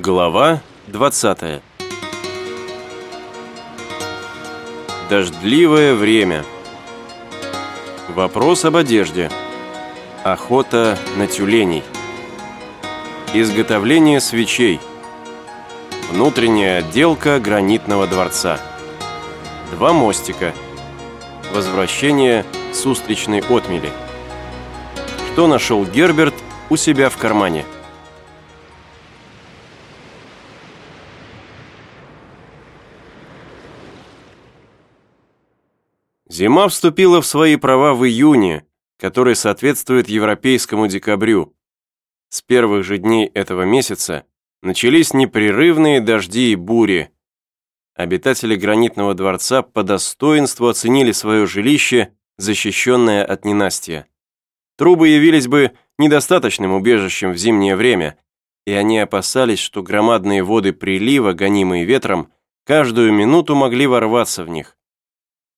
Глава 20 Дождливое время. Вопрос об одежде. Охота на тюленей. Изготовление свечей. Внутренняя отделка гранитного дворца. Два мостика. Возвращение с устричной отмели. Что нашел Герберт у себя в кармане – Зима вступила в свои права в июне, который соответствует европейскому декабрю. С первых же дней этого месяца начались непрерывные дожди и бури. Обитатели гранитного дворца по достоинству оценили свое жилище, защищенное от ненастья. Трубы явились бы недостаточным убежищем в зимнее время, и они опасались, что громадные воды прилива, гонимые ветром, каждую минуту могли ворваться в них.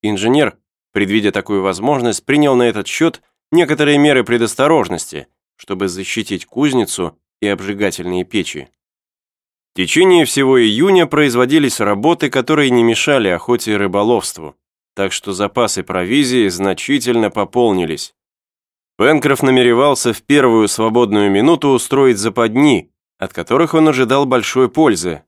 Инженер, предвидя такую возможность, принял на этот счет некоторые меры предосторожности, чтобы защитить кузницу и обжигательные печи. В течение всего июня производились работы, которые не мешали охоте и рыболовству, так что запасы провизии значительно пополнились. Пенкроф намеревался в первую свободную минуту устроить западни, от которых он ожидал большой пользы.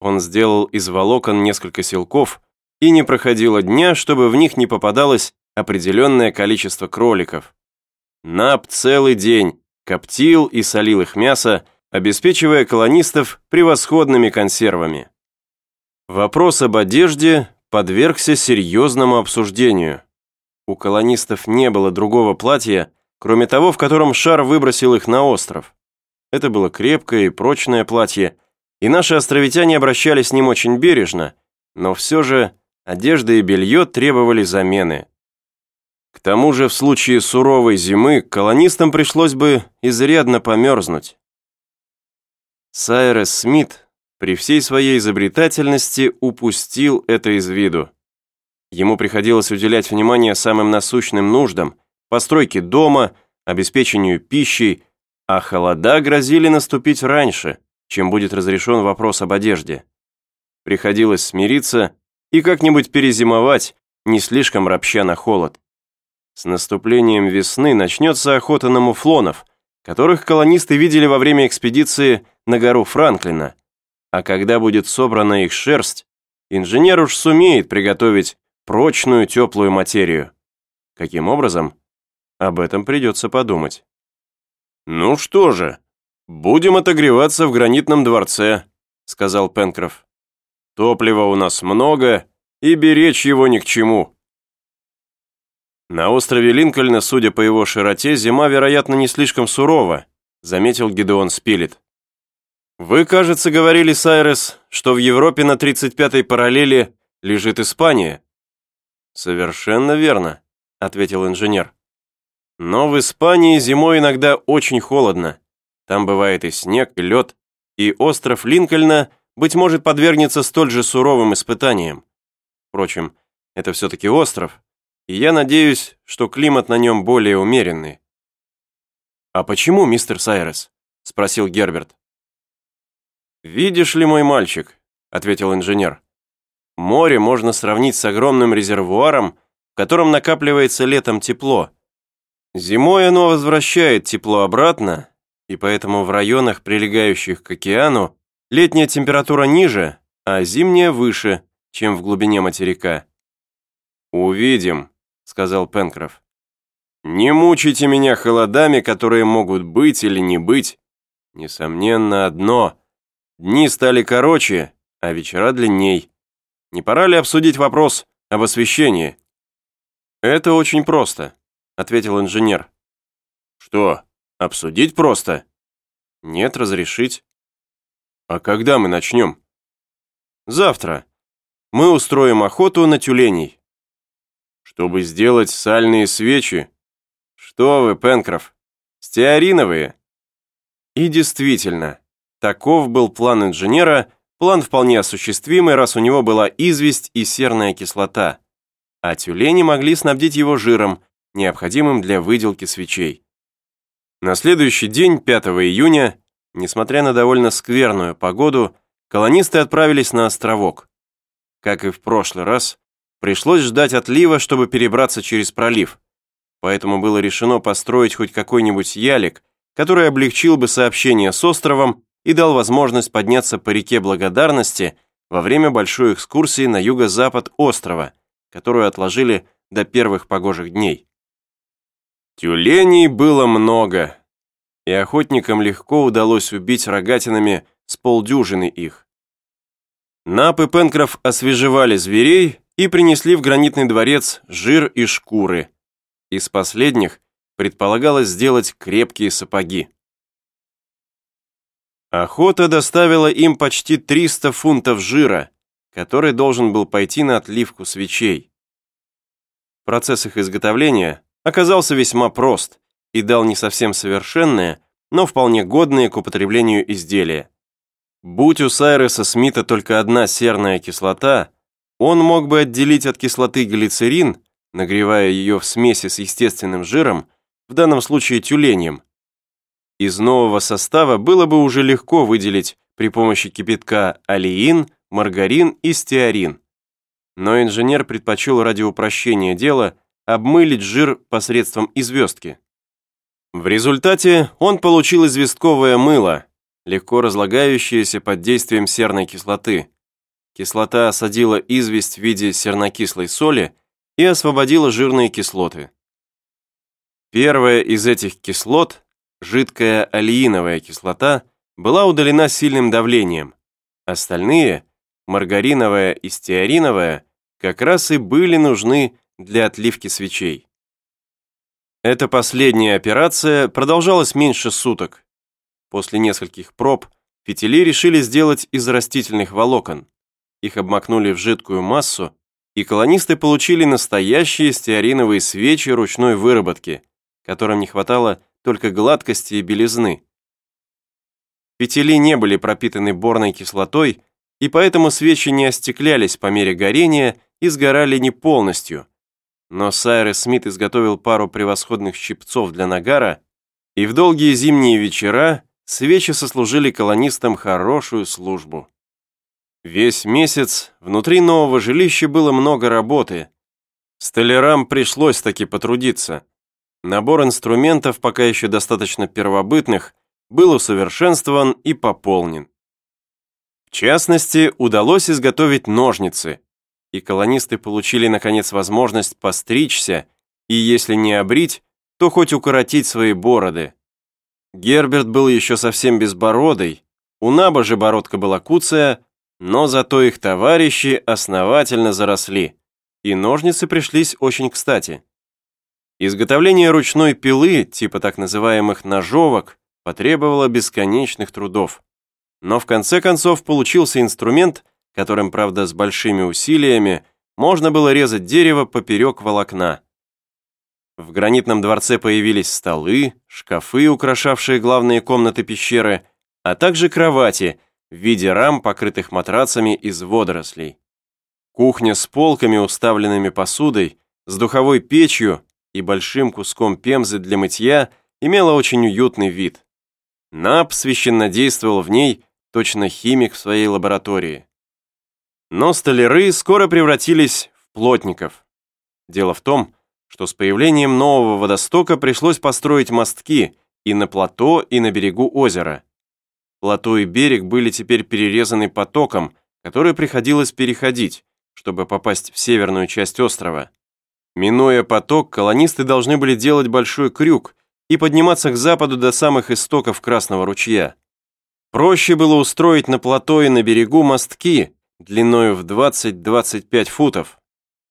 Он сделал из волокон несколько селков, и не проходило дня, чтобы в них не попадалось определенное количество кроликов. Нап целый день коптил и солил их мясо, обеспечивая колонистов превосходными консервами. Вопрос об одежде подвергся серьезному обсуждению. У колонистов не было другого платья, кроме того, в котором шар выбросил их на остров. Это было крепкое и прочное платье, и наши островитяне обращались с ним очень бережно, но все же Одежда и белье требовали замены. К тому же в случае суровой зимы колонистам пришлось бы изрядно померзнуть. Сайрес Смит при всей своей изобретательности упустил это из виду. Ему приходилось уделять внимание самым насущным нуждам, постройке дома, обеспечению пищей, а холода грозили наступить раньше, чем будет разрешен вопрос об одежде. Приходилось смириться и как-нибудь перезимовать, не слишком ропща на холод. С наступлением весны начнется охота на муфлонов, которых колонисты видели во время экспедиции на гору Франклина, а когда будет собрана их шерсть, инженер уж сумеет приготовить прочную теплую материю. Каким образом? Об этом придется подумать. «Ну что же, будем отогреваться в гранитном дворце», сказал Пенкроф. Топлива у нас много, и беречь его ни к чему. На острове Линкольна, судя по его широте, зима, вероятно, не слишком сурова, заметил Гидеон Спилет. Вы, кажется, говорили, Сайрес, что в Европе на 35-й параллели лежит Испания. Совершенно верно, ответил инженер. Но в Испании зимой иногда очень холодно. Там бывает и снег, и лед, и остров Линкольна быть может, подвергнется столь же суровым испытаниям. Впрочем, это все-таки остров, и я надеюсь, что климат на нем более умеренный. «А почему, мистер Сайрес?» – спросил Герберт. «Видишь ли, мой мальчик», – ответил инженер, «море можно сравнить с огромным резервуаром, в котором накапливается летом тепло. Зимой оно возвращает тепло обратно, и поэтому в районах, прилегающих к океану, Летняя температура ниже, а зимняя выше, чем в глубине материка. «Увидим», — сказал Пенкроф. «Не мучайте меня холодами, которые могут быть или не быть. Несомненно, одно. Дни стали короче, а вечера длинней. Не пора ли обсудить вопрос об освещении?» «Это очень просто», — ответил инженер. «Что, обсудить просто?» «Нет, разрешить». «А когда мы начнем?» «Завтра. Мы устроим охоту на тюленей». «Чтобы сделать сальные свечи?» «Что вы, Пенкроф, стеариновые?» И действительно, таков был план инженера, план вполне осуществимый, раз у него была известь и серная кислота, а тюлени могли снабдить его жиром, необходимым для выделки свечей. На следующий день, 5 июня, Несмотря на довольно скверную погоду, колонисты отправились на островок. Как и в прошлый раз, пришлось ждать отлива, чтобы перебраться через пролив, поэтому было решено построить хоть какой-нибудь ялик, который облегчил бы сообщение с островом и дал возможность подняться по реке Благодарности во время большой экскурсии на юго-запад острова, которую отложили до первых погожих дней. Тюленей было много, и охотникам легко удалось убить рогатинами с полдюжины их. Нап и Пенкроф освежевали зверей и принесли в гранитный дворец жир и шкуры. Из последних предполагалось сделать крепкие сапоги. Охота доставила им почти 300 фунтов жира, который должен был пойти на отливку свечей. Процесс их изготовления оказался весьма прост и дал не совсем совершенное, но вполне годное к употреблению изделия. Будь у Сайреса Смита только одна серная кислота, он мог бы отделить от кислоты глицерин, нагревая ее в смеси с естественным жиром, в данном случае тюленем. Из нового состава было бы уже легко выделить при помощи кипятка алиин, маргарин и стеарин. Но инженер предпочел ради упрощения дела обмылить жир посредством известки. В результате он получил известковое мыло, легко разлагающееся под действием серной кислоты. Кислота осадила известь в виде сернокислой соли и освободила жирные кислоты. Первая из этих кислот, жидкая алииновая кислота, была удалена сильным давлением. Остальные, маргариновая и стеариновая, как раз и были нужны для отливки свечей. Эта последняя операция продолжалась меньше суток. После нескольких проб фитили решили сделать из растительных волокон. Их обмакнули в жидкую массу, и колонисты получили настоящие стеариновые свечи ручной выработки, которым не хватало только гладкости и белизны. Фитили не были пропитаны борной кислотой, и поэтому свечи не остеклялись по мере горения и сгорали не полностью, но Сайрес Смит изготовил пару превосходных щипцов для нагара, и в долгие зимние вечера свечи сослужили колонистам хорошую службу. Весь месяц внутри нового жилища было много работы. Столярам пришлось таки потрудиться. Набор инструментов, пока еще достаточно первобытных, был усовершенствован и пополнен. В частности, удалось изготовить ножницы, и колонисты получили, наконец, возможность постричься и, если не обрить, то хоть укоротить свои бороды. Герберт был еще совсем безбородый, у Наба же бородка была куцая, но зато их товарищи основательно заросли, и ножницы пришлись очень кстати. Изготовление ручной пилы, типа так называемых ножовок, потребовало бесконечных трудов. Но в конце концов получился инструмент, которым, правда, с большими усилиями можно было резать дерево поперек волокна. В гранитном дворце появились столы, шкафы, украшавшие главные комнаты пещеры, а также кровати в виде рам, покрытых матрацами из водорослей. Кухня с полками, уставленными посудой, с духовой печью и большим куском пемзы для мытья имела очень уютный вид. Нап священно действовал в ней, точно химик в своей лаборатории. Но столяры скоро превратились в плотников. Дело в том, что с появлением нового водостока пришлось построить мостки и на плато, и на берегу озера. Плато и берег были теперь перерезаны потоком, который приходилось переходить, чтобы попасть в северную часть острова. Минуя поток, колонисты должны были делать большой крюк и подниматься к западу до самых истоков Красного ручья. Проще было устроить на плато и на берегу мостки, длиною в 20-25 футов.